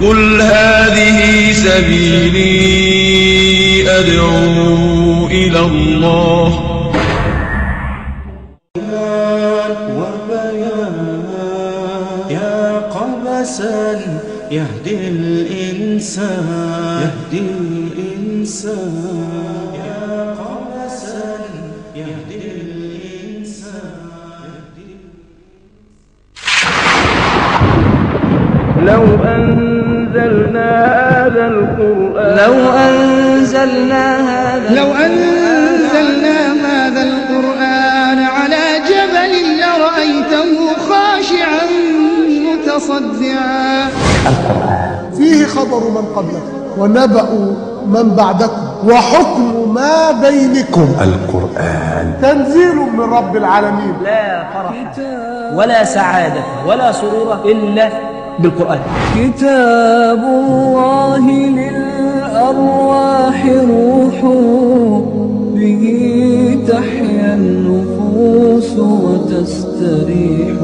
قل هذه سبيلي أدعو إلى الله يا قبسا يهدي الإنسان يهدي الإنسان يا قبسا يهدي الإنسان لو أنزلنا هذا القرآن. لو أنزلنا هذا لو أنزلنا هذا القرآن على جبل لرأيته خاشعا متصدعا. فيه خبر من قبلكم. ونبأ من بعدكم. وحكم ما بينكم. القرآن. تنزيل من رب العالمين. لا فرح ولا سعادة ولا سرور إلا بالقرآن. كتاب الله للأرواح روح به تحيا النفوس وتستريح.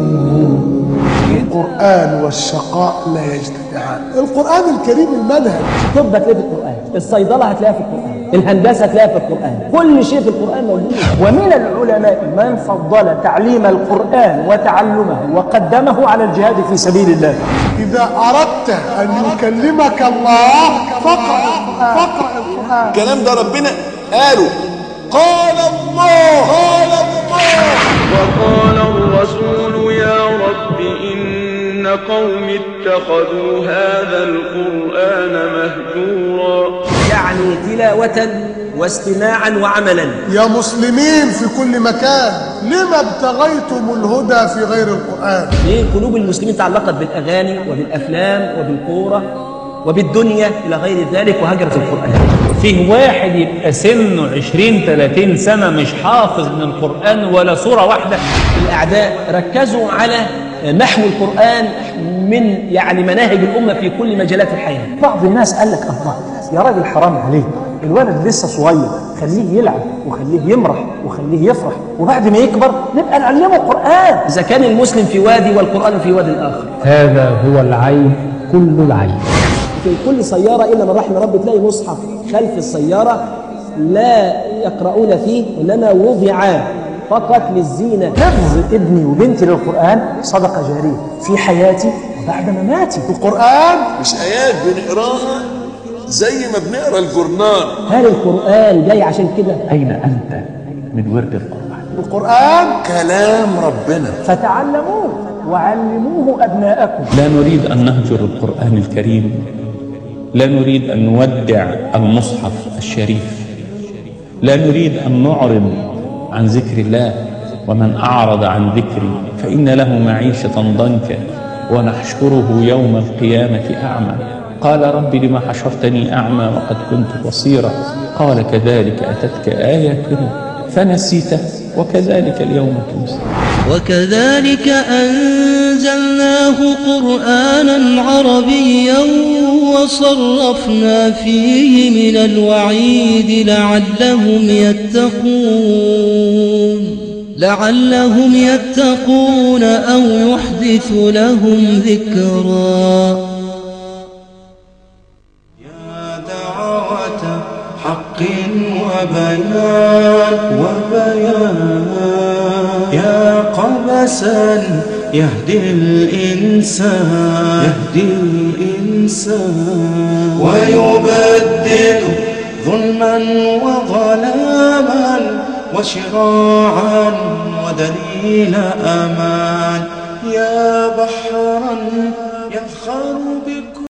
القرآن والشقاء لا يجتمعان. القرآن الكريم المنهج. الطب هتلاقيه في القرآن. الصيدلة هتلاقيها في القرآن. الهندسة هتلاقيها في القرآن. كل شيء في القرآن موجود. ومن العلماء من فضل تعليم القرآن وتعلمه وقدمه على الجهاد في سبيل الله. إذا أردت أن يكلمك الله فقرأ القرآن. فقرأ القرآن. الكلام ده ربنا قاله. قال الله. قال الله. وقال الرسول يا رب إن قوم اتخذوا هذا القرآن مهجورا. يعني تلاوة واستماعا وعملا. يا مسلمين في كل مكان. لما ابتغيتم الهدى في غير القرآن؟ ليه قلوب المسلمين تعلقت بالأغاني وبالأفلام وبالكورة وبالدنيا إلى غير ذلك وهجرت القرآن؟ فيه واحد يبقى سنه 20 30 سنة مش حافظ من القرآن ولا سورة واحدة. الأعداء ركزوا على محو القرآن من يعني مناهج الأمة في كل مجالات الحياة. بعض الناس قال لك الله يا راجل حرام عليك. الولد لسه صغير خليه يلعب وخليه يمرح وخليه يفرح وبعد ما يكبر نبقى نعلمه القرآن إذا كان المسلم في وادي والقرآن في واد آخر. هذا هو العيب كل العيب في كل سيارة إلا من رحم ربي تلاقي مصحف خلف السيارة لا يقرؤون فيه إنما وضع فقط للزينة. حفظ ابني وبنتي للقرآن صدقة جارية في حياتي وبعد مماتي. القرآن مش آيات بنقراها. زي ما بنقرأ الجورنال هل القرآن جاي عشان كده؟ أين أنت من ورد القرآن؟ القرآن كلام ربنا. فتعلموه وعلموه أبناءكم. لا نريد أن نهجر القرآن الكريم. لا نريد أن نودع المصحف الشريف. لا نريد أن نعرض عن ذكر الله ومن أعرض عن ذكري. فإن له معيشة ضنكا ونحشره يوم القيامة أعمى. قال رب لما حشرتني أعمى وقد كنت بصيرا قال كذلك أتتك آياتنا فنسيته وكذلك اليوم تنسى. وكذلك أنزلناه قرآنا عربيا وصرفنا فيه من الوعيد لعلهم يتقون لعلهم يتقون أو يحدث لهم ذكرا. قبسا يهدي الإنسان. يهدي الإنسان. ويبدد ظلما وظلاما وشراعا ودليل أمان. يا بحرا يفخر بكم